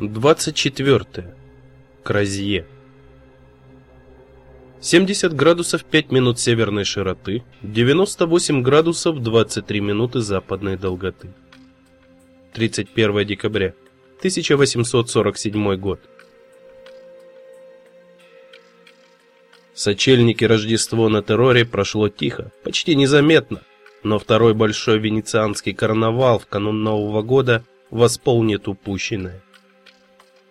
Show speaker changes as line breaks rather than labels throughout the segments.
24. Кразье. 70 градусов 5 минут северной широты, 98 градусов 23 минуты западной долготы. 31 декабря 1847 год. Сочельники Рождество на терроре прошло тихо, почти незаметно, но второй большой венецианский карнавал в канун Нового года восполнит упущенное.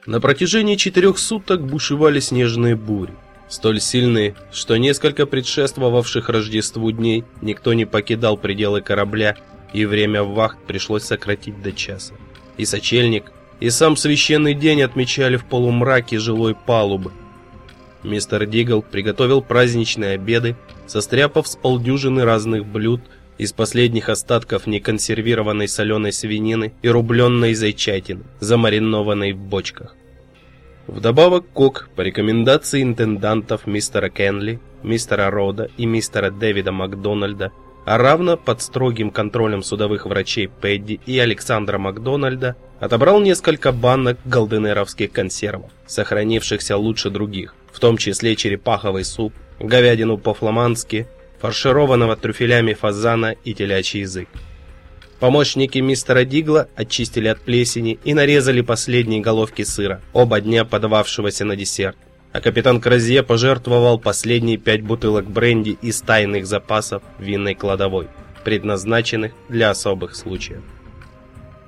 На протяжении четырех суток бушевали снежные бури, столь сильные, что несколько предшествовавших Рождеству дней никто не покидал пределы корабля, и время вахт пришлось сократить до часа. И сочельник, и сам священный день отмечали в полумраке жилой палубы. Мистер Дигл приготовил праздничные обеды, состряпав с полдюжины разных блюд из последних остатков неконсервированной соленой свинины и рубленной зайчатины, замаринованной в бочках. Вдобавок Кок по рекомендации интендантов мистера Кенли, мистера Рода и мистера Дэвида Макдональда, а равно под строгим контролем судовых врачей Пэдди и Александра Макдональда, отобрал несколько банок голденеровских консервов, сохранившихся лучше других, в том числе черепаховый суп, говядину по-фламандски, фаршированного трюфелями фазана и телячий язык. Помощники мистера Дигла очистили от плесени и нарезали последние головки сыра, оба дня подававшегося на десерт. А капитан Кразье пожертвовал последние пять бутылок бренди из тайных запасов винной кладовой, предназначенных для особых случаев.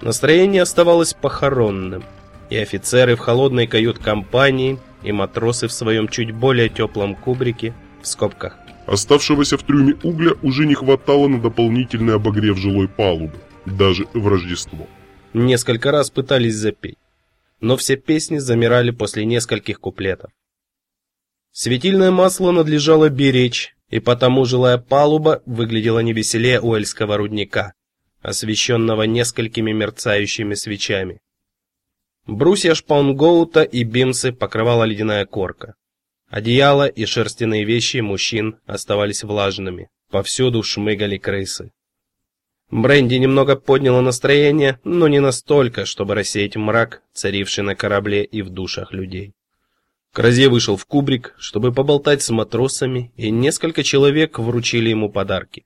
Настроение оставалось похоронным, и офицеры в холодной кают-компании, и матросы в своем чуть более теплом кубрике, в скобках,
Оставшегося в трюме угля уже не хватало на дополнительный обогрев жилой палубы, даже в Рождество.
Несколько раз пытались запеть, но все песни замирали после нескольких куплетов. Светильное масло надлежало беречь, и потому жилая палуба выглядела не веселее уэльского рудника, освещенного несколькими мерцающими свечами. Брусья шпангоута и бимсы покрывала ледяная корка. Одеяло и шерстяные вещи мужчин оставались влажными. Повсюду шмыгали крысы. Бренди немного подняло настроение, но не настолько, чтобы рассеять мрак, царивший на корабле и в душах людей. Кразе вышел в кубрик, чтобы поболтать с матросами, и несколько человек вручили ему подарки.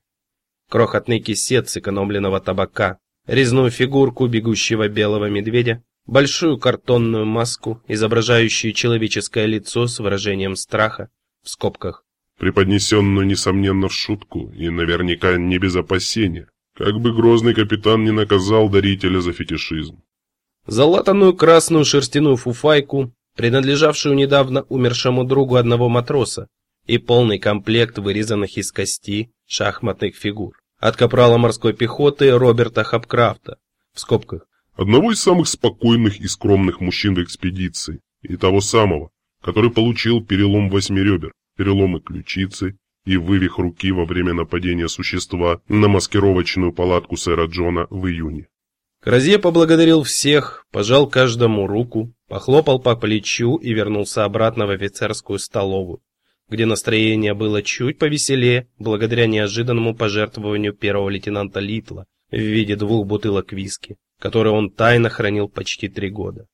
Крохотный кисет сэкономленного табака, резную фигурку бегущего белого медведя, большую картонную маску, изображающую человеческое лицо с выражением страха, в скобках.
Преподнесенную, несомненно, в шутку, и наверняка не без опасения, как бы грозный капитан не наказал дарителя за фетишизм.
Залатанную красную шерстяную фуфайку, принадлежавшую недавно умершему другу одного матроса, и полный комплект вырезанных из кости шахматных фигур от капрала морской пехоты Роберта Хапкрафта, в скобках,
одного из самых спокойных и скромных мужчин в экспедиции, и того самого, который получил перелом восьми ребер, переломы ключицы и вывих руки во время нападения существа на маскировочную палатку сэра Джона в июне.
Кразье поблагодарил всех, пожал каждому руку, похлопал по плечу и вернулся обратно в офицерскую столовую, где настроение было чуть повеселее благодаря неожиданному пожертвованию первого лейтенанта Литла в виде двух бутылок виски который он тайно хранил почти три года.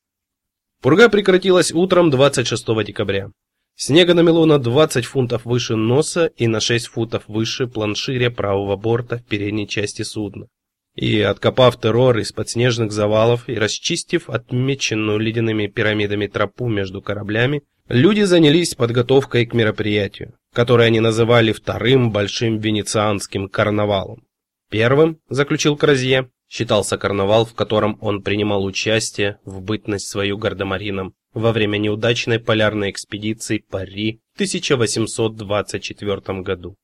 Пурга прекратилась утром 26 декабря. Снега намело на 20 фунтов выше носа и на 6 футов выше планширя правого борта в передней части судна. И, откопав террор из-под снежных завалов и расчистив отмеченную ледяными пирамидами тропу между кораблями, люди занялись подготовкой к мероприятию, которое они называли вторым большим венецианским карнавалом. Первым, заключил Кразье, считался карнавал, в котором он принимал участие в бытность свою гардемарином во время неудачной полярной экспедиции Пари в 1824 году.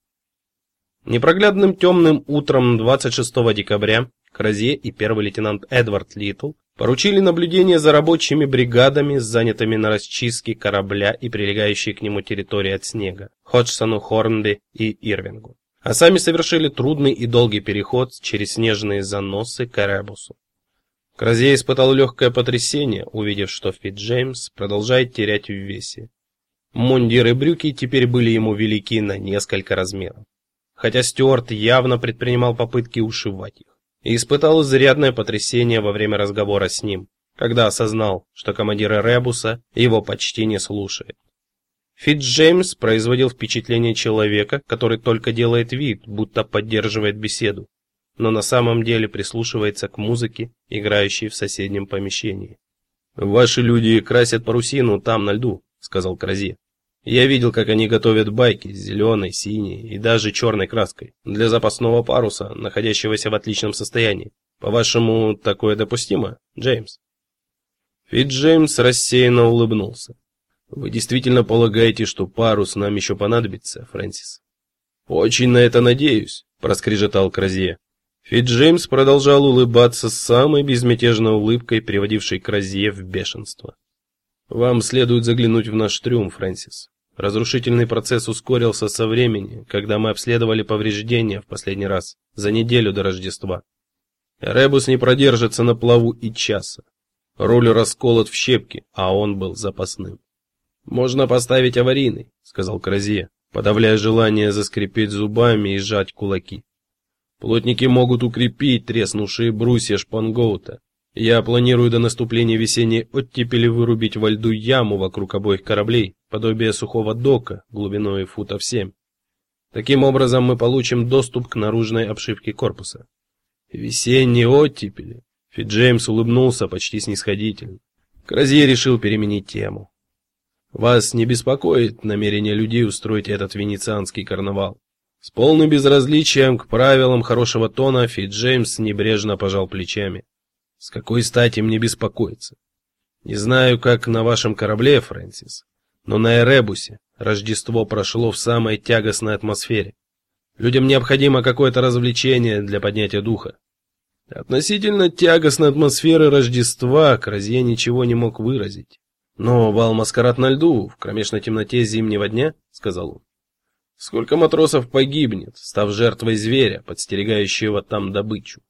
Непроглядным темным утром 26 декабря Кразье и первый лейтенант Эдвард Литл поручили наблюдение за рабочими бригадами, занятыми на расчистке корабля и прилегающей к нему территории от снега, Ходжсону, Хорнби и Ирвингу а сами совершили трудный и долгий переход через снежные заносы к Эребусу. Кразей испытал легкое потрясение, увидев, что Фит Джеймс продолжает терять в весе. Мундир и брюки теперь были ему велики на несколько размеров, хотя Стюарт явно предпринимал попытки ушивать их. И испытал изрядное потрясение во время разговора с ним, когда осознал, что командир Ребуса его почти не слушает. Фитц производил впечатление человека, который только делает вид, будто поддерживает беседу, но на самом деле прислушивается к музыке, играющей в соседнем помещении. Ваши люди красят парусину там на льду, сказал Кразе. Я видел, как они готовят байки с зеленой, синей и даже черной краской для запасного паруса, находящегося в отличном состоянии. По-вашему, такое допустимо, Джеймс? Фит Джеймс рассеянно улыбнулся. Вы действительно полагаете, что парус нам еще понадобится, Фрэнсис? Очень на это надеюсь, проскрежетал Кразье. Фит Джеймс продолжал улыбаться с самой безмятежной улыбкой, приводившей Кразье в бешенство. Вам следует заглянуть в наш трюм, Фрэнсис. Разрушительный процесс ускорился со времени, когда мы обследовали повреждения в последний раз, за неделю до Рождества. Ребус не продержится на плаву и часа. Руль расколот в щепки, а он был запасным. Можно поставить аварийный, сказал Кразье, подавляя желание заскрипеть зубами и сжать кулаки. Плотники могут укрепить треснувшие брусья шпангоута, я планирую до наступления весенней оттепели вырубить во льду яму вокруг обоих кораблей, подобие сухого дока, глубиной футов семь. Таким образом мы получим доступ к наружной обшивке корпуса. Весенней оттепели. Фит Джеймс улыбнулся почти снисходительно. Кразье решил переменить тему. Вас не беспокоит намерение людей устроить этот венецианский карнавал? С полным безразличием к правилам хорошего тона Фит Джеймс небрежно пожал плечами. С какой стати мне беспокоиться? Не знаю, как на вашем корабле, Фрэнсис, но на Эребусе Рождество прошло в самой тягостной атмосфере. Людям необходимо какое-то развлечение для поднятия духа. Относительно тягостной атмосферы Рождества Кразье ничего не мог выразить. Но бал маскарад на льду в кромешной темноте зимнего дня, сказал он. Сколько матросов погибнет, став жертвой зверя, подстерегающего там добычу?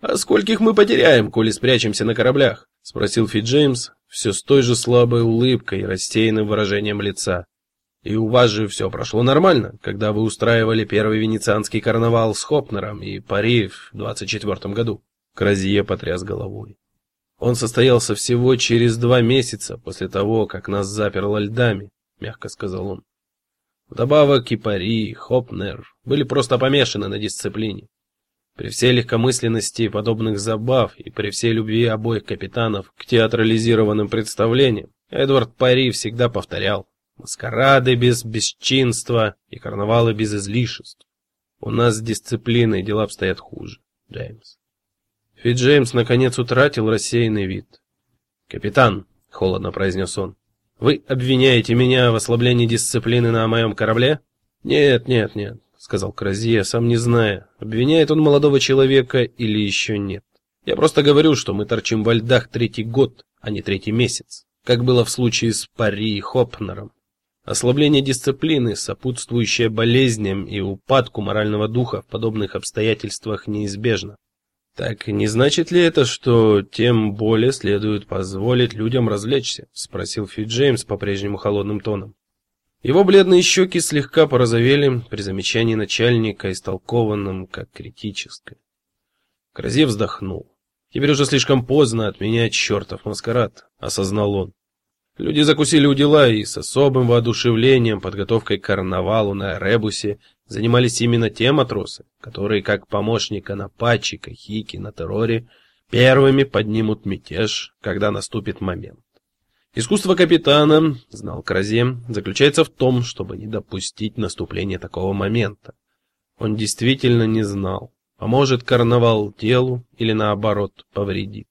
«А скольких мы потеряем, коли спрячемся на кораблях?» — спросил Фит Джеймс, все с той же слабой улыбкой и рассеянным выражением лица. «И у вас же все прошло нормально, когда вы устраивали первый венецианский карнавал с Хопнером и Пари в двадцать четвертом году?» Кразье потряс головой. «Он состоялся всего через два месяца после того, как нас заперло льдами», — мягко сказал он. Вдобавок и Пари, и Хопнер были просто помешаны на дисциплине. При всей легкомысленности подобных забав и при всей любви обоих капитанов к театрализированным представлениям, Эдвард Пари всегда повторял: маскарады без бесчинства и карнавалы без излишеств. У нас с дисциплиной дела обстоят хуже, Джеймс. Фит Джеймс наконец утратил рассеянный вид. "Капитан", холодно произнес он. "Вы обвиняете меня в ослаблении дисциплины на моем корабле?" "Нет, нет, нет сказал Кразье, сам не зная, обвиняет он молодого человека или еще нет. Я просто говорю, что мы торчим во льдах третий год, а не третий месяц, как было в случае с Пари и Хопнером. Ослабление дисциплины, сопутствующее болезням и упадку морального духа в подобных обстоятельствах неизбежно. Так не значит ли это, что тем более следует позволить людям развлечься, спросил Фит Джеймс по-прежнему холодным тоном. Его бледные щеки слегка порозовели при замечании начальника, истолкованном как критическое. Кразе вздохнул. Теперь уже слишком поздно отменять чертов маскарад, осознал он. Люди закусили у дела и с особым воодушевлением подготовкой к карнавалу на Ребусе занимались именно те матросы, которые, как помощника на Пачи, Кахики, на Терроре, первыми поднимут мятеж, когда наступит момент. Искусство капитана, знал Кразе, заключается в том, чтобы не допустить наступления такого момента. Он действительно не знал, поможет карнавал телу или наоборот повредит.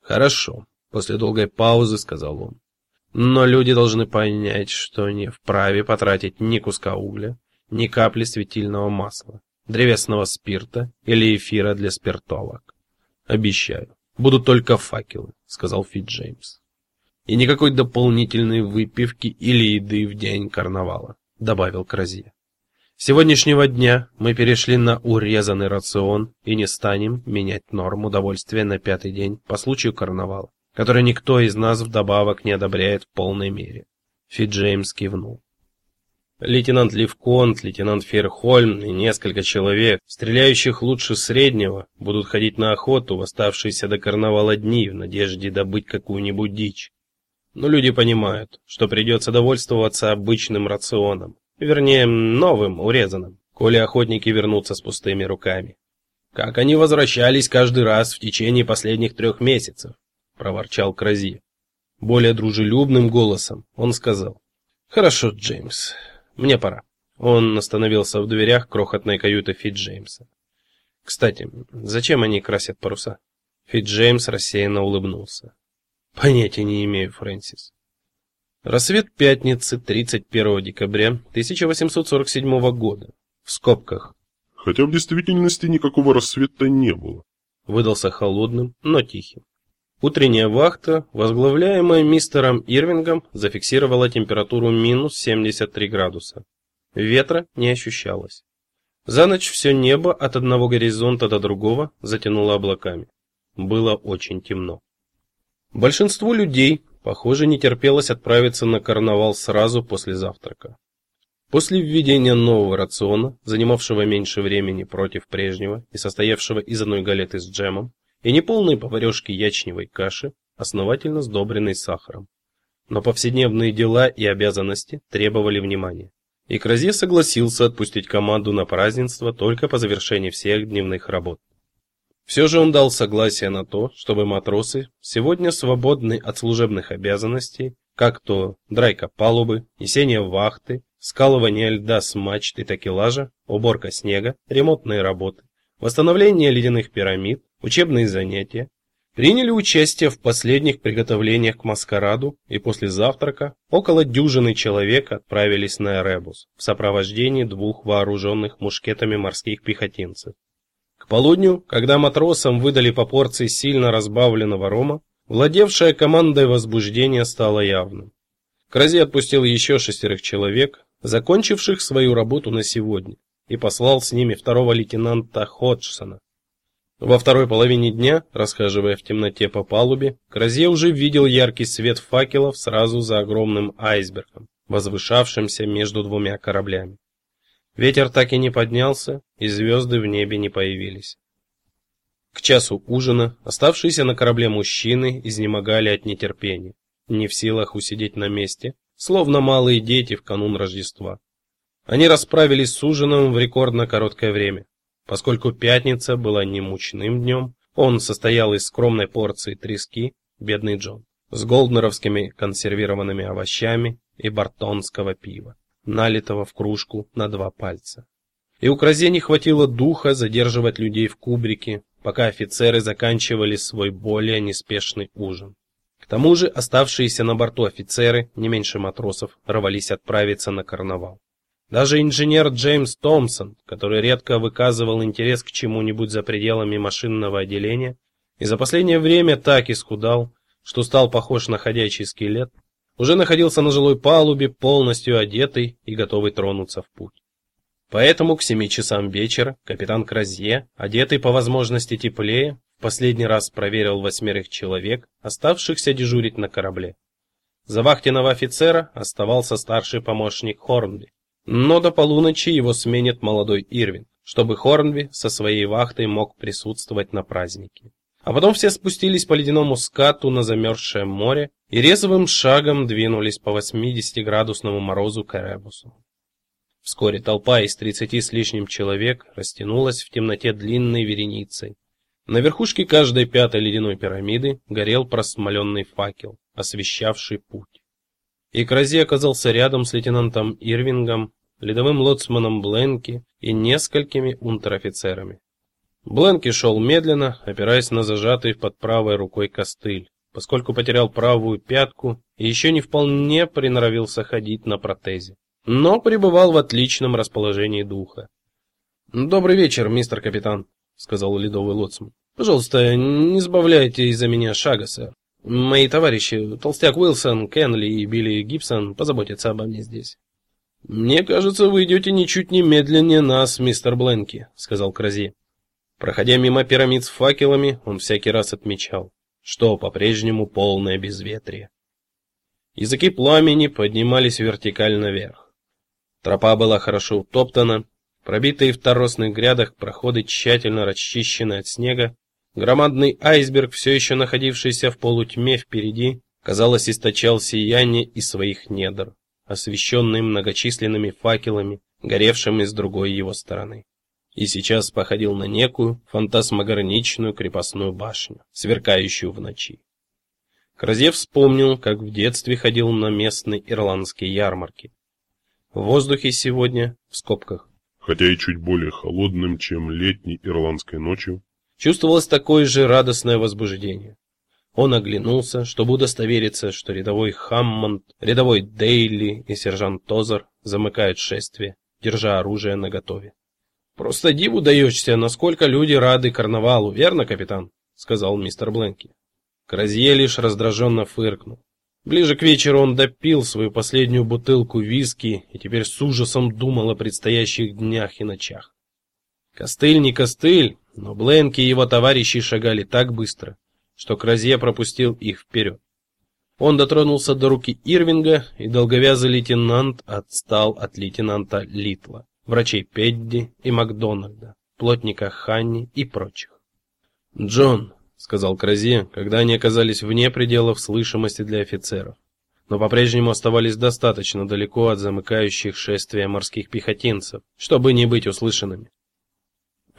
Хорошо, после долгой паузы сказал он. Но люди должны понять, что не вправе потратить ни куска угля, ни капли светильного масла, древесного спирта или эфира для спиртовок. Обещаю, будут только факелы, сказал Фит Джеймс. И никакой дополнительной выпивки или еды в день карнавала, добавил Кразье. С сегодняшнего дня мы перешли на урезанный рацион и не станем менять норму удовольствия на пятый день по случаю карнавала, который никто из нас вдобавок не одобряет в полной мере. Фит Джеймс кивнул. Лейтенант Левконт, лейтенант Ферхольм и несколько человек, стреляющих лучше среднего, будут ходить на охоту в оставшиеся до карнавала дни в надежде добыть какую-нибудь дичь. Но люди понимают, что придется довольствоваться обычным рационом, вернее, новым, урезанным, коли охотники вернутся с пустыми руками. Как они возвращались каждый раз в течение последних трех месяцев, проворчал Крази. Более дружелюбным голосом он сказал: "Хорошо, Джеймс, мне пора. Он остановился в дверях крохотной каюты Фит Джеймса. Кстати, зачем они красят паруса? Фит Джеймс рассеянно улыбнулся. Понятия не имею, Фрэнсис. Рассвет пятницы, 31 декабря 1847 года. В скобках.
Хотя в действительности никакого рассвета не было.
Выдался холодным, но тихим. Утренняя вахта, возглавляемая мистером Ирвингом, зафиксировала температуру минус 73 градуса. Ветра не ощущалось. За ночь все небо от одного горизонта до другого затянуло облаками. Было очень темно. Большинству людей, похоже, не терпелось отправиться на карнавал сразу после завтрака. После введения нового рациона, занимавшего меньше времени против прежнего и состоявшего из одной галеты с джемом, и неполные поварёшки ячневой каши, основательно сдобренной сахаром. Но повседневные дела и обязанности требовали внимания. И Кразе согласился отпустить команду на празднество только по завершении всех дневных работ. Все же он дал согласие на то, чтобы матросы, сегодня свободные от служебных обязанностей, как то драйка палубы, несение вахты, скалывание льда с мачт и такелажа, уборка снега, ремонтные работы, восстановление ледяных пирамид, учебные занятия, приняли участие в последних приготовлениях к маскараду, и после завтрака около дюжины человек отправились на Эребус в сопровождении двух вооруженных мушкетами морских пехотинцев. К полудню, когда матросам выдали по порции сильно разбавленного рома, владевшая командой возбуждение стало явным. Крази отпустил еще шестерых человек, закончивших свою работу на сегодня, и послал с ними второго лейтенанта Ходжсона, во второй половине дня, расхаживая в темноте по палубе, Кразе уже видел яркий свет факелов сразу за огромным айсбергом, возвышавшимся между двумя кораблями. Ветер так и не поднялся, и звезды в небе не появились. К часу ужина оставшиеся на корабле мужчины изнемогали от нетерпения, не в силах усидеть на месте, словно малые дети в канун Рождества. Они расправились с ужином в рекордно короткое время. Поскольку пятница была не мучным днем, он состоял из скромной порции трески, бедный Джон, с голднеровскими консервированными овощами и бартонского пива, налитого в кружку на два пальца. И у Кразе не хватило духа задерживать людей в кубрике, пока офицеры заканчивали свой более неспешный ужин. К тому же оставшиеся на борту офицеры, не меньше матросов, рвались отправиться на карнавал. Даже инженер Джеймс Томпсон, который редко выказывал интерес к чему-нибудь за пределами машинного отделения и за последнее время так исхудал, что стал похож на ходячий скелет, уже находился на жилой палубе, полностью одетый и готовый тронуться в путь. Поэтому к семи часам вечера капитан Кразье, одетый по возможности теплее, в последний раз проверил восьмерых человек, оставшихся дежурить на корабле. За вахтенного офицера оставался старший помощник Хорнби, но до полуночи его сменит молодой Ирвин, чтобы Хорнби со своей вахтой мог присутствовать на празднике. А потом все спустились по ледяному скату на замерзшее море и резвым шагом двинулись по 80-градусному морозу к Эребусу. Вскоре толпа из тридцати с лишним человек растянулась в темноте длинной вереницей. На верхушке каждой пятой ледяной пирамиды горел просмоленный факел, освещавший путь и Крази оказался рядом с лейтенантом Ирвингом, ледовым лоцманом Бленки и несколькими унтер-офицерами. Бленки шел медленно, опираясь на зажатый под правой рукой костыль, поскольку потерял правую пятку и еще не вполне приноровился ходить на протезе, но пребывал в отличном расположении духа. "Добрый вечер, мистер капитан", сказал ледовый лоцман. "Пожалуйста, не сбавляйте из-за меня шага, сэр. Мои товарищи, толстяк Уилсон, Кенли и Билли Гибсон позаботятся обо мне здесь. Мне кажется, вы идете ничуть не медленнее нас, мистер Бленки, сказал Крази. Проходя мимо пирамид с факелами, он всякий раз отмечал, что по-прежнему полное безветрие. Языки пламени поднимались вертикально вверх. Тропа была хорошо утоптана, пробитые в торосных грядах проходы тщательно расчищены от снега. Громадный айсберг, все еще находившийся в полутьме впереди, казалось, источал сияние из своих недр, освещенный многочисленными факелами, горевшими с другой его стороны и сейчас походил на некую фантасмагорничную крепостную башню, сверкающую в ночи. Кразев вспомнил, как в детстве ходил на местные ирландские ярмарки. В воздухе сегодня, в скобках,
хотя и чуть более холодным, чем летней ирландской ночью,
чувствовалось такое же радостное возбуждение. Он оглянулся, чтобы удостовериться, что рядовой Хаммонд, рядовой Дейли и сержант Тозер замыкают шествие, держа оружие наготове. Просто диву даешься, насколько люди рады карнавалу, верно, капитан? сказал мистер Бленки. Кразье лишь раздраженно фыркнул. Ближе к вечеру он допил свою последнюю бутылку виски и теперь с ужасом думал о предстоящих днях и ночах. Костыль не костыль, но Бленки и его товарищи шагали так быстро, что Кразье пропустил их вперед. Он дотронулся до руки Ирвинга, и долговязый лейтенант отстал от лейтенанта Литла врачей Педди и Макдональда, плотника Ханни и прочих. "Джон", сказал Кразе, когда они оказались вне пределов слышимости для офицеров, но по-прежнему оставались достаточно далеко от замыкающих шествия морских пехотинцев, чтобы не быть услышанными.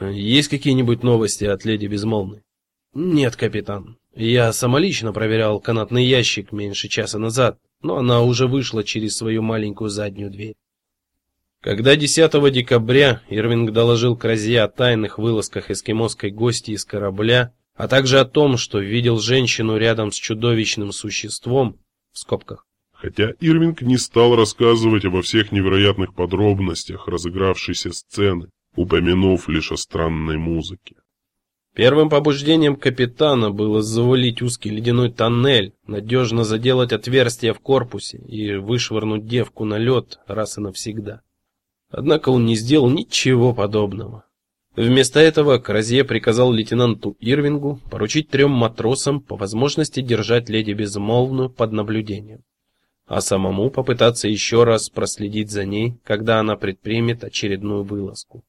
Есть какие-нибудь новости от леди Безмолвной? Нет, капитан. Я самолично проверял канатный ящик меньше часа назад, но она уже вышла через свою маленькую заднюю дверь. Когда 10 декабря Ирвинг доложил Кразе о тайных вылазках эскимосской гости из корабля, а также о том, что видел женщину рядом с чудовищным существом в скобках.
Хотя Ирвинг не стал рассказывать обо всех невероятных подробностях разыгравшейся сцены, упомянув лишь о странной музыке.
Первым побуждением капитана было завалить узкий ледяной тоннель, надежно заделать отверстие в корпусе и вышвырнуть девку на лед раз и навсегда. Однако он не сделал ничего подобного. Вместо этого Кразье приказал лейтенанту Ирвингу поручить трем матросам по возможности держать леди Безмолвную под наблюдением, а самому попытаться еще раз проследить за ней, когда она предпримет очередную вылазку.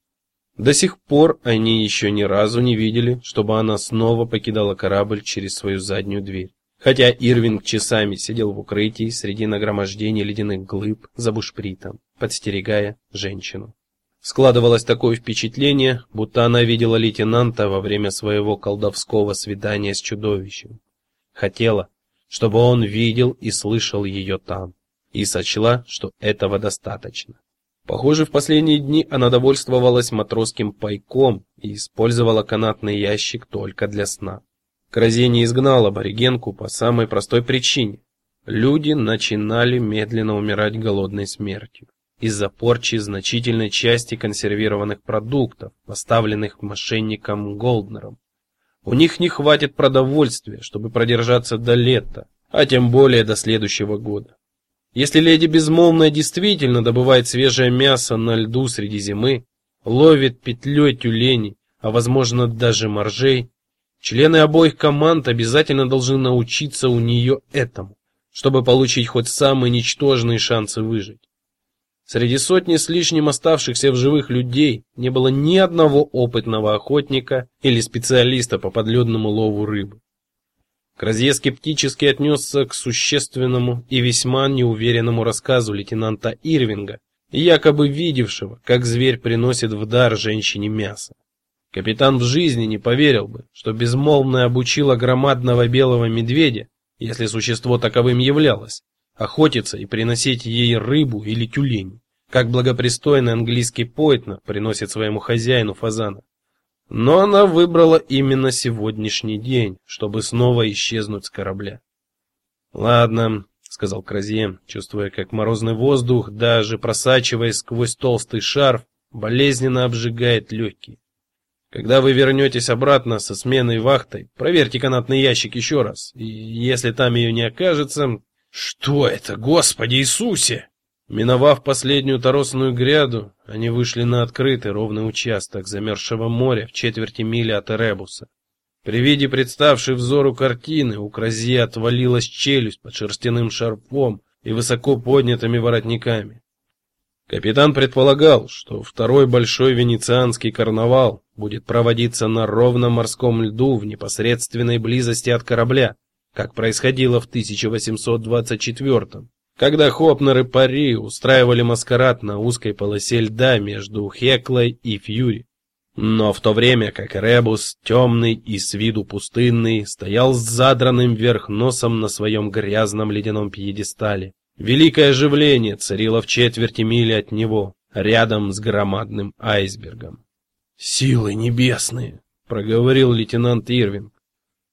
До сих пор они еще ни разу не видели, чтобы она снова покидала корабль через свою заднюю дверь. Хотя Ирвинг часами сидел в укрытии среди нагромождения ледяных глыб за бушпритом, подстерегая женщину. Складывалось такое впечатление, будто она видела лейтенанта во время своего колдовского свидания с чудовищем. Хотела, чтобы он видел и слышал ее там, и сочла, что этого достаточно. Похоже, в последние дни она довольствовалась матросским пайком и использовала канатный ящик только для сна. Кразе не изгнал аборигенку по самой простой причине. Люди начинали медленно умирать голодной смертью из-за порчи значительной части консервированных продуктов, поставленных мошенником Голднером. У них не хватит продовольствия, чтобы продержаться до лета, а тем более до следующего года. Если леди Безмолвная действительно добывает свежее мясо на льду среди зимы, ловит петлей тюленей, а возможно даже моржей, Члены обоих команд обязательно должны научиться у нее этому, чтобы получить хоть самые ничтожные шансы выжить. Среди сотни с лишним оставшихся в живых людей не было ни одного опытного охотника или специалиста по подледному лову рыбы. Кразье скептически отнесся к существенному и весьма неуверенному рассказу лейтенанта Ирвинга, якобы видевшего, как зверь приносит в дар женщине мясо. Капитан в жизни не поверил бы, что безмолвно обучила громадного белого медведя, если существо таковым являлось, охотиться и приносить ей рыбу или тюлень, как благопристойный английский поэтна приносит своему хозяину фазана. Но она выбрала именно сегодняшний день, чтобы снова исчезнуть с корабля. Ладно, сказал Кразье, чувствуя, как морозный воздух, даже просачиваясь сквозь толстый шарф, болезненно обжигает легкие. Когда вы вернетесь обратно со сменой вахтой, проверьте канатный ящик еще раз. И если там ее не окажется... Что это, Господи Иисусе? Миновав последнюю торосную гряду, они вышли на открытый ровный участок замерзшего моря в четверти мили от Эребуса. При виде представшей взору картины у Крази отвалилась челюсть под шерстяным шарфом и высоко поднятыми воротниками. Капитан предполагал, что второй большой венецианский карнавал будет проводиться на ровном морском льду в непосредственной близости от корабля, как происходило в 1824 когда Хопнер и Пари устраивали маскарад на узкой полосе льда между Хеклой и Фьюри. Но в то время как Ребус, темный и с виду пустынный, стоял с задранным вверх носом на своем грязном ледяном пьедестале, великое оживление царило в четверти мили от него, рядом с громадным айсбергом. «Силы небесные!» — проговорил лейтенант Ирвинг.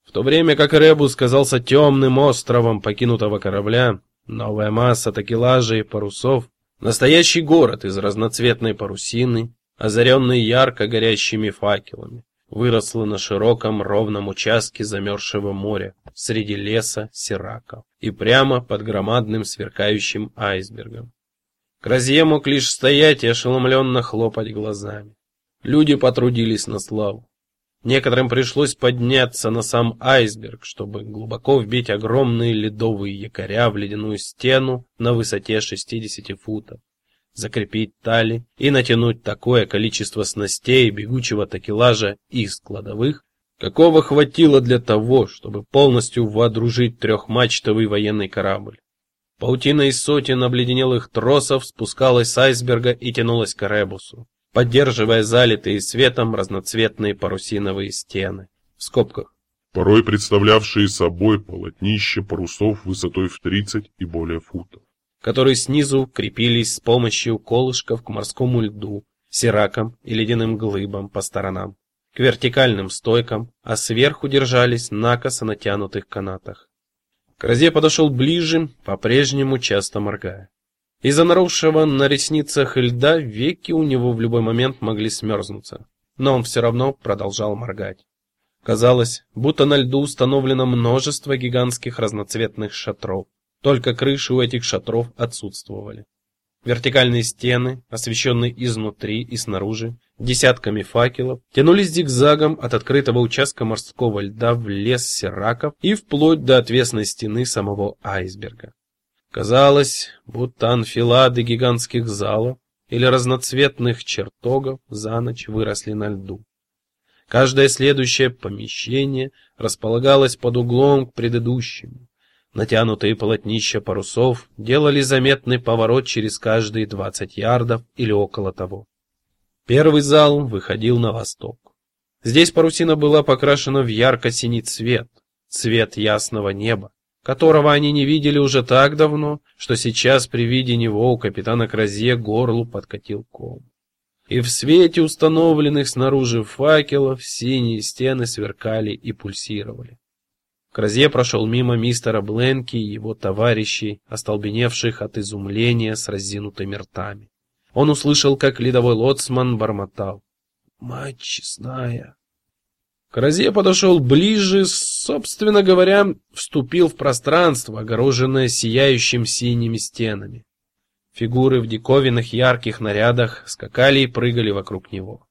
В то время как Ребус казался темным островом покинутого корабля, новая масса такелажей и парусов, настоящий город из разноцветной парусины, озаренный ярко горящими факелами, выросла на широком ровном участке замерзшего моря среди леса сираков и прямо под громадным сверкающим айсбергом. Кразье мог лишь стоять и ошеломленно хлопать глазами. Люди потрудились на славу. Некоторым пришлось подняться на сам айсберг, чтобы глубоко вбить огромные ледовые якоря в ледяную стену на высоте 60 футов закрепить тали и натянуть такое количество снастей бегучего такелажа из складовых, какого хватило для того, чтобы полностью водружить трехмачтовый военный корабль. Паутина из сотен обледенелых тросов спускалась с айсберга и тянулась к Ребусу, поддерживая залитые светом разноцветные парусиновые стены. В скобках.
Порой представлявшие собой полотнище парусов высотой в 30 и более футов
которые снизу крепились с помощью колышков к морскому льду, сиракам и ледяным глыбам по сторонам, к вертикальным стойкам, а сверху держались на косо натянутых канатах. Кразе подошел ближе, по-прежнему часто моргая. Из-за наросшего на ресницах льда веки у него в любой момент могли смерзнуться, но он все равно продолжал моргать. Казалось, будто на льду установлено множество гигантских разноцветных шатров, только крыши у этих шатров отсутствовали. Вертикальные стены, освещенные изнутри и снаружи, десятками факелов, тянулись зигзагом от открытого участка морского льда в лес Сираков и вплоть до отвесной стены самого айсберга. Казалось, будто анфилады гигантских залов или разноцветных чертогов за ночь выросли на льду. Каждое следующее помещение располагалось под углом к предыдущему. Натянутые полотнища парусов делали заметный поворот через каждые двадцать ярдов или около того. Первый зал выходил на восток. Здесь парусина была покрашена в ярко-синий цвет, цвет ясного неба, которого они не видели уже так давно, что сейчас при виде него у капитана Кразье горлу подкатил ком. И в свете установленных снаружи факелов синие стены сверкали и пульсировали. Кразье прошел мимо мистера Бленки и его товарищей, остолбеневших от изумления с разинутыми ртами. Он услышал, как ледовой лоцман бормотал: "Мать честная". Кразье подошел ближе, собственно говоря, вступил в пространство, огороженное сияющим синими стенами. Фигуры в диковинных ярких нарядах скакали и прыгали вокруг него.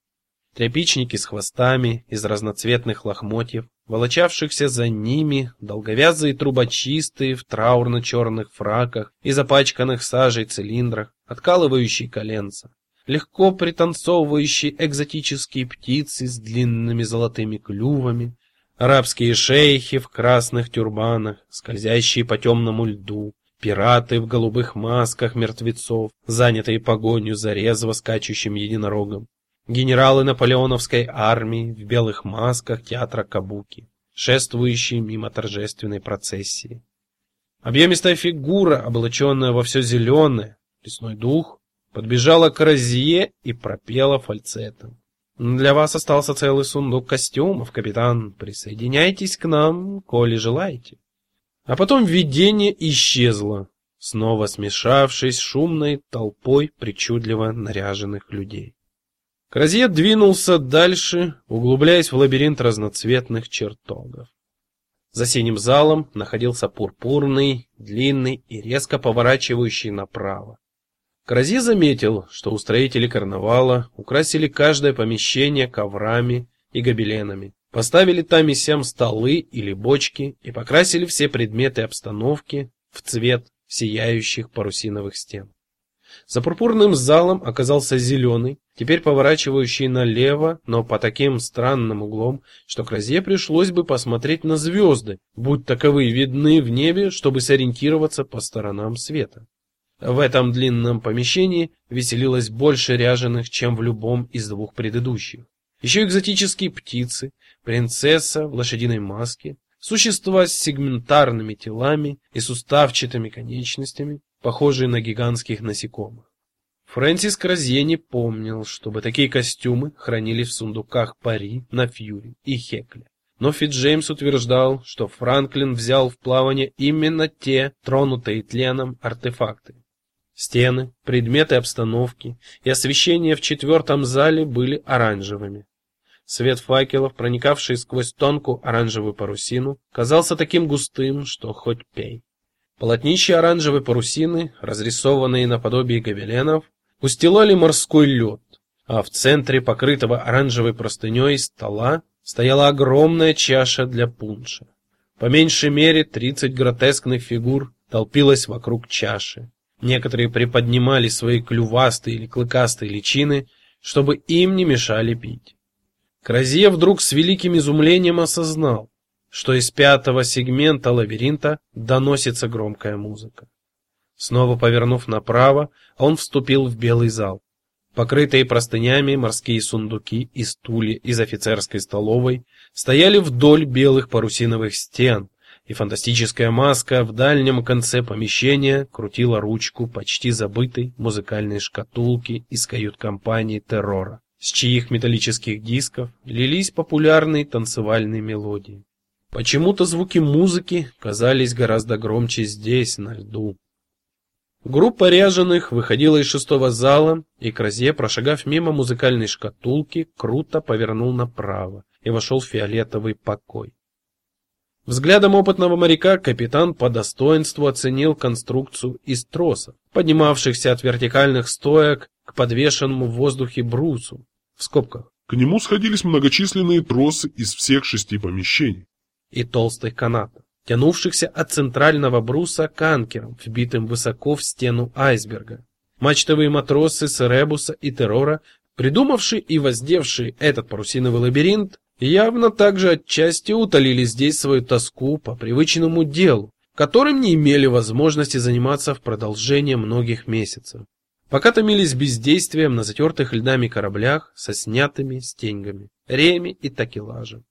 Тряпичники с хвостами из разноцветных лохмотьев, волочавшихся за ними, долговязые трубочисты в траурно-черных фраках и запачканных сажей цилиндрах, откалывающие коленца, легко пританцовывающие экзотические птицы с длинными золотыми клювами, арабские шейхи в красных тюрбанах, скользящие по темному льду, пираты в голубых масках мертвецов, занятые погонью за резво скачущим единорогом, генералы наполеоновской армии в белых масках театра Кабуки, шествующие мимо торжественной процессии. Объемистая фигура, облаченная во все зеленое, лесной дух, подбежала к Розье и пропела фальцетом. «Для вас остался целый сундук костюмов, капитан. Присоединяйтесь к нам, коли желаете». А потом видение исчезло, снова смешавшись шумной толпой причудливо наряженных людей. Кразье двинулся дальше, углубляясь в лабиринт разноцветных чертогов. За синим залом находился пурпурный, длинный и резко поворачивающий направо. Кразье заметил, что устроители карнавала украсили каждое помещение коврами и гобеленами, поставили там и сям столы или бочки и покрасили все предметы обстановки в цвет сияющих парусиновых стен. За пурпурным залом оказался зеленый, теперь поворачивающий налево, но по таким странным углом, что Кразье пришлось бы посмотреть на звезды, будь таковые видны в небе, чтобы сориентироваться по сторонам света. В этом длинном помещении веселилось больше ряженых, чем в любом из двух предыдущих. Еще экзотические птицы, принцесса в лошадиной маске, существа с сегментарными телами и суставчатыми конечностями, похожие на гигантских насекомых. Фрэнсис Кразье не помнил, чтобы такие костюмы хранились в сундуках Пари, на Фьюри и Хекле. Но Фитджеймс утверждал, что Франклин взял в плавание именно те, тронутые тленом, артефакты. Стены, предметы обстановки и освещение в четвертом зале были оранжевыми. Свет факелов, проникавший сквозь тонкую оранжевую парусину, казался таким густым, что хоть пей. Полотнища оранжевой парусины, разрисованные наподобие гобеленов, устилали морской лед, а в центре покрытого оранжевой простыней стола стояла огромная чаша для пунша. По меньшей мере тридцать гротескных фигур толпилось вокруг чаши. Некоторые приподнимали свои клювастые или клыкастые личины, чтобы им не мешали пить. Кразье вдруг с великим изумлением осознал, что из пятого сегмента лабиринта доносится громкая музыка. Снова повернув направо, он вступил в белый зал. Покрытые простынями морские сундуки и стулья из офицерской столовой стояли вдоль белых парусиновых стен, и фантастическая маска в дальнем конце помещения крутила ручку почти забытой музыкальной шкатулки из кают-компании Террора, с чьих металлических дисков лились популярные танцевальные мелодии. Почему-то звуки музыки казались гораздо громче здесь, на льду. Группа ряженых выходила из шестого зала, и Кразье, прошагав мимо музыкальной шкатулки, круто повернул направо и вошел в фиолетовый покой. Взглядом опытного моряка капитан по достоинству оценил конструкцию из тросов, поднимавшихся от вертикальных стоек к подвешенному в воздухе брусу, в скобках.
К нему сходились многочисленные тросы из всех шести помещений
и толстых канатов, тянувшихся от центрального бруса к анкерам, вбитым высоко в стену айсберга. Мачтовые матросы с Ребуса и Террора, придумавшие и воздевшие этот парусиновый лабиринт, явно также отчасти утолили здесь свою тоску по привычному делу, которым не имели возможности заниматься в продолжение многих месяцев. Пока томились бездействием на затертых льдами кораблях со снятыми стеньгами, реми и такелажем.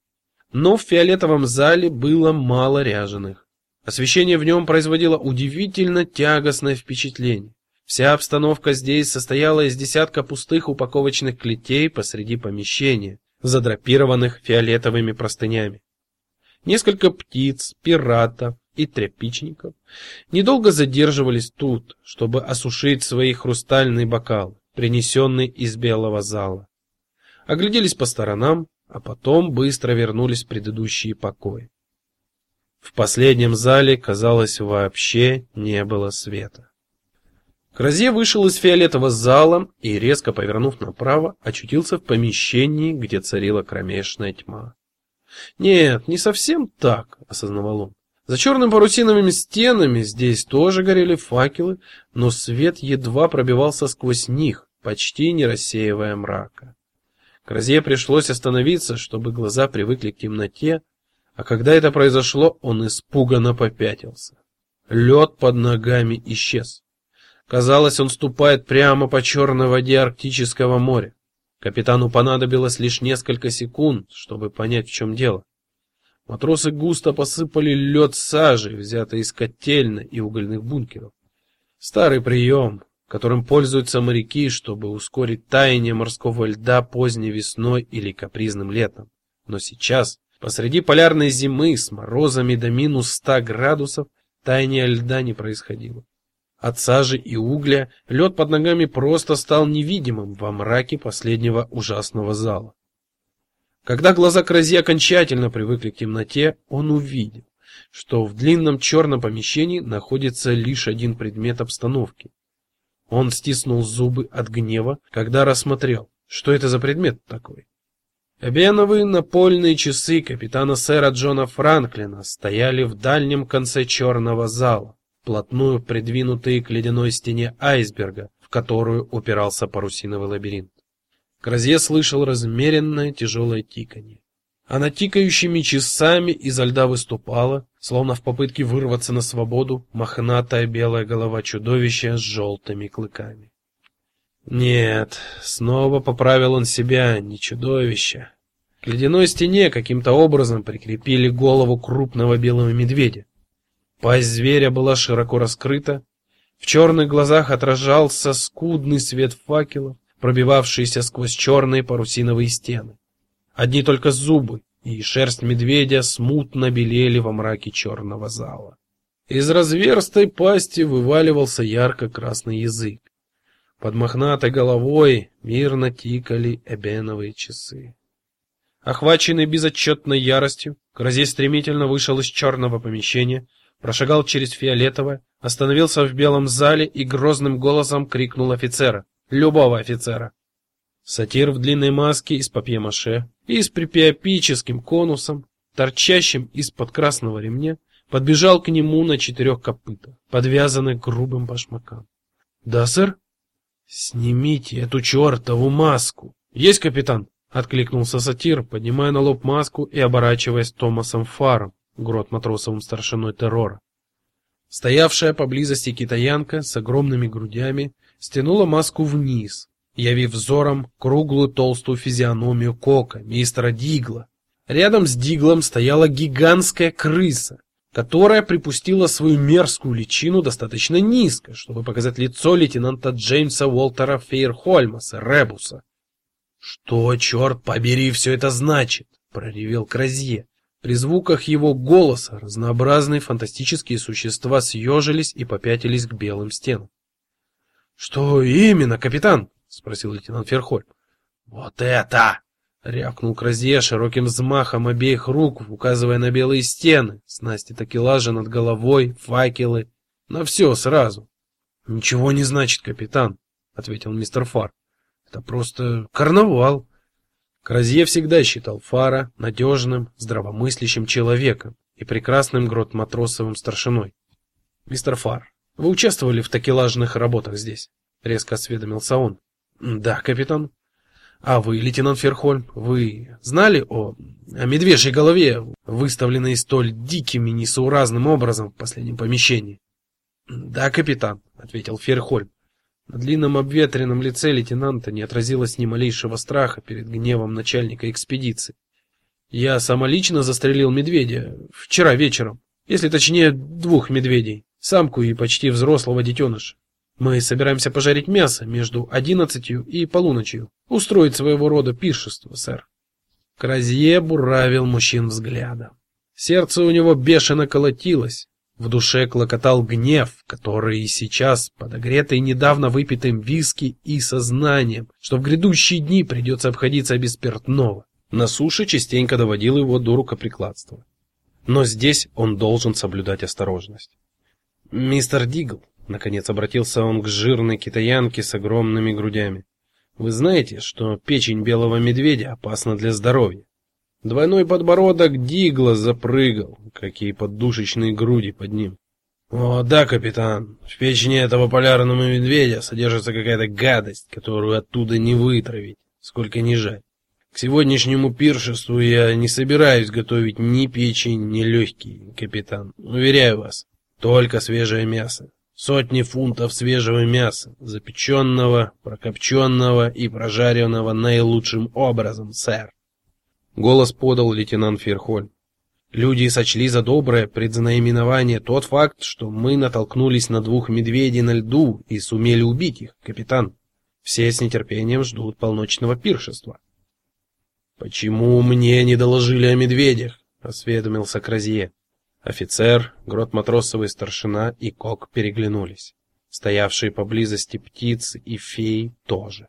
Но в фиолетовом зале было мало ряженых. Освещение в нем производило удивительно тягостное впечатление. Вся обстановка здесь состояла из десятка пустых упаковочных клетей посреди помещения, задрапированных фиолетовыми простынями. Несколько птиц, пиратов и тряпичников недолго задерживались тут, чтобы осушить свои хрустальные бокалы, принесенные из белого зала. Огляделись по сторонам, а потом быстро вернулись в предыдущие покои. В последнем зале, казалось, вообще не было света. Кразье вышел из фиолетового зала и, резко повернув направо, очутился в помещении, где царила кромешная тьма. Нет, не совсем так, осознавал он. За черными парусиновыми стенами здесь тоже горели факелы, но свет едва пробивался сквозь них, почти не рассеивая мрака. Кразье пришлось остановиться, чтобы глаза привыкли к темноте, а когда это произошло, он испуганно попятился. Лед под ногами исчез. Казалось, он ступает прямо по черной воде Арктического моря. Капитану понадобилось лишь несколько секунд, чтобы понять, в чем дело. Матросы густо посыпали лед сажей, взятой из котельной и угольных бункеров. Старый прием, которым пользуются моряки, чтобы ускорить таяние морского льда поздней весной или капризным летом. Но сейчас, посреди полярной зимы с морозами до минус ста градусов, таяние льда не происходило. От сажи и угля лед под ногами просто стал невидимым во мраке последнего ужасного зала. Когда глаза Крази окончательно привыкли к темноте, он увидел, что в длинном черном помещении находится лишь один предмет обстановки он стиснул зубы от гнева, когда рассмотрел, что это за предмет такой. Эбеновые напольные часы капитана сэра Джона Франклина стояли в дальнем конце черного зала, плотную придвинутые к ледяной стене айсберга, в которую упирался парусиновый лабиринт. Кразье слышал размеренное тяжелое тиканье. А над тикающими часами изо льда выступала, словно в попытке вырваться на свободу, мохнатая белая голова чудовища с желтыми клыками. Нет, снова поправил он себя, не чудовище. К ледяной стене каким-то образом прикрепили голову крупного белого медведя. Пасть зверя была широко раскрыта, в черных глазах отражался скудный свет факелов, пробивавшийся сквозь черные парусиновые стены. Одни только зубы и шерсть медведя смутно белели во мраке черного зала. Из разверстой пасти вываливался ярко-красный язык. Под мохнатой головой мирно тикали эбеновые часы. Охваченный безотчетной яростью, Грозей стремительно вышел из черного помещения, прошагал через фиолетовое, остановился в белом зале и грозным голосом крикнул офицера, любого офицера. Сатир в длинной маске из папье-маше и с припиопическим конусом, торчащим из-под красного ремня, подбежал к нему на четырех копытах, подвязанных грубым башмакам. "Да, сэр. Снимите эту чертову маску". "Есть, капитан", откликнулся сатир, поднимая на лоб маску и оборачиваясь Томасом Фаром, грот матросовым старшиной террора. Стоявшая поблизости китаянка с огромными грудями стянула маску вниз, явив взором круглую толстую физиономию Кока, мистера Дигла. Рядом с Диглом стояла гигантская крыса, которая припустила свою мерзкую личину достаточно низко, чтобы показать лицо лейтенанта Джеймса Уолтера Фейрхольмаса, Ребуса. Что, черт побери, все это значит? проревел Кразье. При звуках его голоса разнообразные фантастические существа съежились и попятились к белым стенам. Что именно, капитан? спросил лейтенант Ферхольм. Вот это! рявкнул Кразье широким взмахом обеих рук, указывая на белые стены, снасти такелажа над головой, факелы, на все сразу. Ничего не значит, капитан, ответил мистер Фар. Это просто карнавал. Кразье всегда считал Фара надежным, здравомыслящим человеком и прекрасным грот-матросовым старшиной. Мистер Фар, вы участвовали в такелажных работах здесь? резко осведомился он. Да, капитан. А вы, лейтенант Ферхольм, вы знали о о медвежьей голове, выставленной столь диким и несуразным образом в последнем помещении? Да, капитан, ответил Ферхольм. На длинном обветренном лице лейтенанта не отразилось ни малейшего страха перед гневом начальника экспедиции. Я самолично застрелил медведя вчера вечером, если точнее двух медведей, самку и почти взрослого детеныша. Мы собираемся пожарить мясо между одиннадцатью и полуночью, устроить своего рода пиршество, сэр. Кразье буравил мужчин взглядом. Сердце у него бешено колотилось, в душе клокотал гнев, который и сейчас, подогретый недавно выпитым виски и сознанием, что в грядущие дни придется обходиться без спиртного. На суше частенько доводил его до рукоприкладства. Но здесь он должен соблюдать осторожность. Мистер Дигл, наконец обратился он к жирной китаянке с огромными грудями. Вы знаете, что печень белого медведя опасна для здоровья? Двойной подбородок Дигла запрыгал, какие поддушечные груди под ним. О, да, капитан. В печени этого полярного медведя содержится какая-то гадость, которую оттуда не вытравить, сколько ни жаль. К сегодняшнему пиршеству я не собираюсь готовить ни печень, ни легкие, капитан. Уверяю вас, только свежее мясо. Сотни фунтов свежего мяса, запеченного, прокопченного и прожаренного наилучшим образом, сэр. Голос подал лейтенант Ферхоль. Люди сочли за доброе предзнаменование тот факт, что мы натолкнулись на двух медведей на льду и сумели убить их, капитан. Все с нетерпением ждут полночного пиршества. Почему мне не доложили о медведях? осведомился Кразье. Офицер, грот-матросовый старшина и кок переглянулись. Стоявшие поблизости птицы и феи тоже.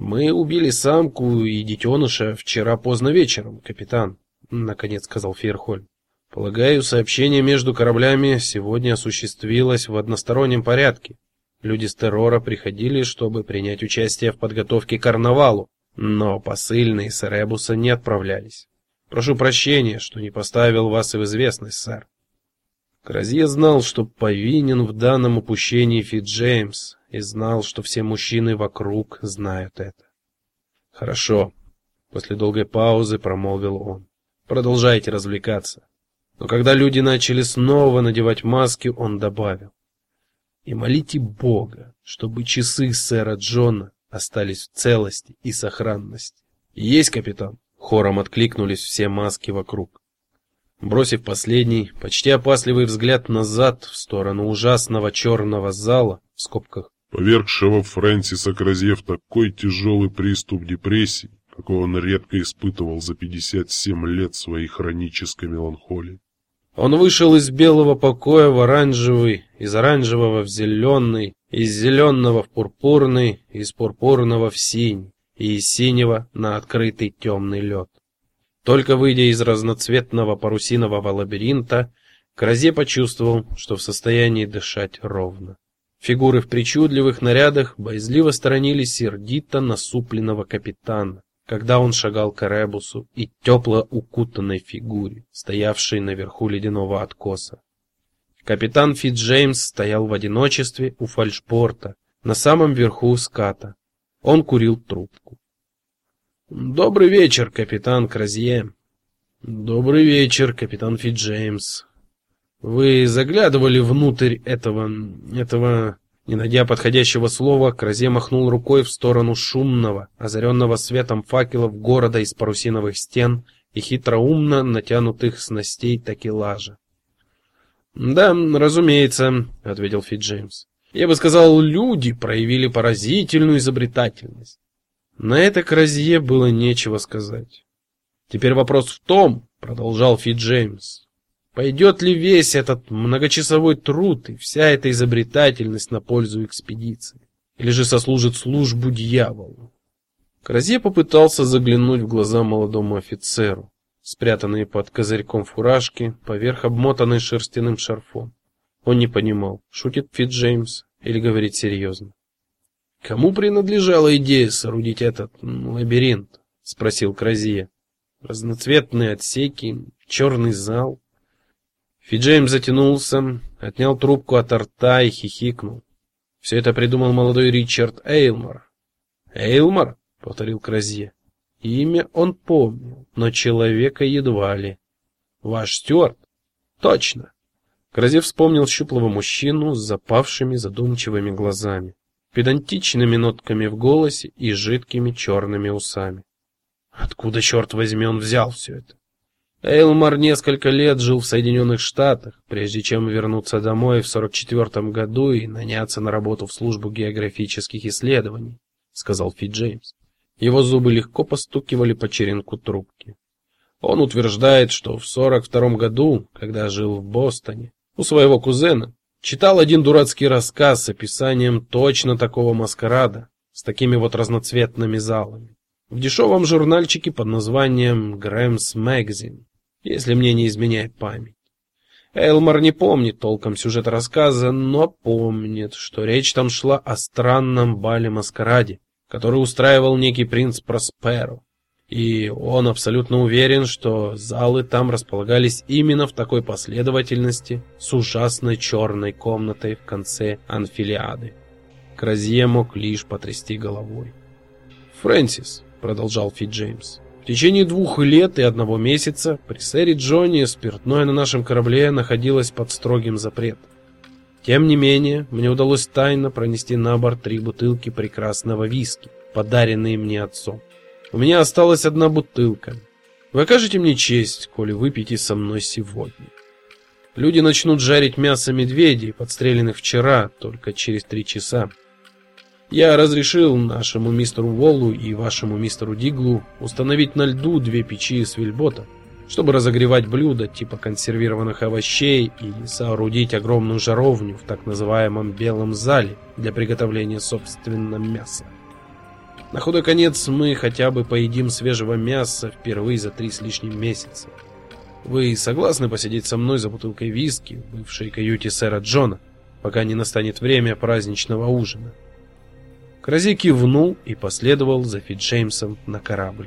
Мы убили самку и детеныша вчера поздно вечером, капитан, наконец сказал Ферхольм. Полагаю, сообщение между кораблями сегодня осуществилось в одностороннем порядке. Люди с террора приходили, чтобы принять участие в подготовке к карнавалу, но посыльные с Эребуса не отправлялись. Прошу прощения, что не поставил вас в известность, сэр. Кразье знал, что повинен в данном упущении Фит Джеймс, и знал, что все мужчины вокруг знают это. Хорошо, после долгой паузы промолвил он. Продолжайте развлекаться. Но когда люди начали снова надевать маски, он добавил: "И молите Бога, чтобы часы сэра Джона остались в целости и сохранности". "Есть, капитан", хором откликнулись все маски вокруг. Бросив последний, почти опасливый взгляд назад в сторону ужасного черного зала в скобках,
повергшего Фрэнсиса Кразье в такой тяжелый приступ депрессии, какой он редко испытывал за 57 лет своей хронической меланхолии.
Он вышел из белого покоя в оранжевый, из оранжевого в зеленый, из зеленого в пурпурный, из пурпурного в синий, и из синего на открытый темный лед. Только выйдя из разноцветного парусинового лабиринта, Кразе почувствовал, что в состоянии дышать ровно. Фигуры в причудливых нарядах боязливо сторонились сердито насупленного капитана, когда он шагал к Эребусу и тепло укутанной фигуре, стоявшей наверху ледяного откоса. Капитан Фитджеймс стоял в одиночестве у фальшпорта, на самом верху ската. Он курил трубку. Добрый вечер, капитан Кразье. Добрый вечер, капитан Фитджеймс. Вы заглядывали внутрь этого этого не найдя подходящего слова, Кразе махнул рукой в сторону шумного, озаренного светом факелов города из парусиновых стен и хитроумно натянутых снастей такелажа. "Да, разумеется", ответил Фитджеймс. "Я бы сказал, люди проявили поразительную изобретательность. На это Кразье было нечего сказать. Теперь вопрос в том, продолжал Фит Джеймс, пойдет ли весь этот многочасовой труд и вся эта изобретательность на пользу экспедиции, или же сослужит службу дьяволу. Кразье попытался заглянуть в глаза молодому офицеру, спрятанные под козырьком фуражки, поверх обмотанной шерстяным шарфом. Он не понимал, шутит Фит Джеймс или говорит серьезно. Кому принадлежала идея соорудить этот лабиринт? спросил Кразия. Разноцветные отсеки, черный зал. Фиджейм затянулся, отнял трубку от рта и хихикнул. Все это придумал молодой Ричард Эйлмор. Эйлмор, повторил Кразия. Имя он помнил, но человека едва ли. Ваш стюарт? Точно. Кразев вспомнил щуплого мужчину с запавшими задумчивыми глазами педантичными нотками в голосе и жидкими черными усами. Откуда черт возьми он взял все это? Эйлмар несколько лет жил в Соединенных Штатах, прежде чем вернуться домой в 44 году и наняться на работу в службу географических исследований, сказал Фит Джеймс. Его зубы легко постукивали по черенку трубки. Он утверждает, что в 42 году, когда жил в Бостоне, у своего кузена, Читал один дурацкий рассказ с описанием точно такого маскарада, с такими вот разноцветными залами. В дешевом журнальчике под названием Грэмс Magazine, если мне не изменяет память. Элмар не помнит толком сюжет рассказа, но помнит, что речь там шла о странном бале-маскараде, который устраивал некий принц Просперо. И он абсолютно уверен, что залы там располагались именно в такой последовательности с ужасной черной комнатой в конце анфилиады. Кразье мог лишь потрясти головой. Фрэнсис, продолжал Фит Джеймс. В течение двух лет и одного месяца при сэре Джонни спиртное на нашем корабле находилось под строгим запретом. Тем не менее, мне удалось тайно пронести на борт три бутылки прекрасного виски, подаренные мне отцом. У меня осталась одна бутылка. Вы окажете мне честь, коли выпьете со мной сегодня. Люди начнут жарить мясо медведей, подстреленных вчера, только через три часа. Я разрешил нашему мистеру Воллу и вашему мистеру Диглу установить на льду две печи с вельбота, чтобы разогревать блюда типа консервированных овощей и соорудить огромную жаровню в так называемом белом зале для приготовления собственного мяса. На худой конец мы хотя бы поедим свежего мяса впервые за три с лишним месяца. Вы согласны посидеть со мной за бутылкой виски в бывшей каюте сэра Джона, пока не настанет время праздничного ужина? Крази кивнул и последовал за Фитджеймсом на корабль.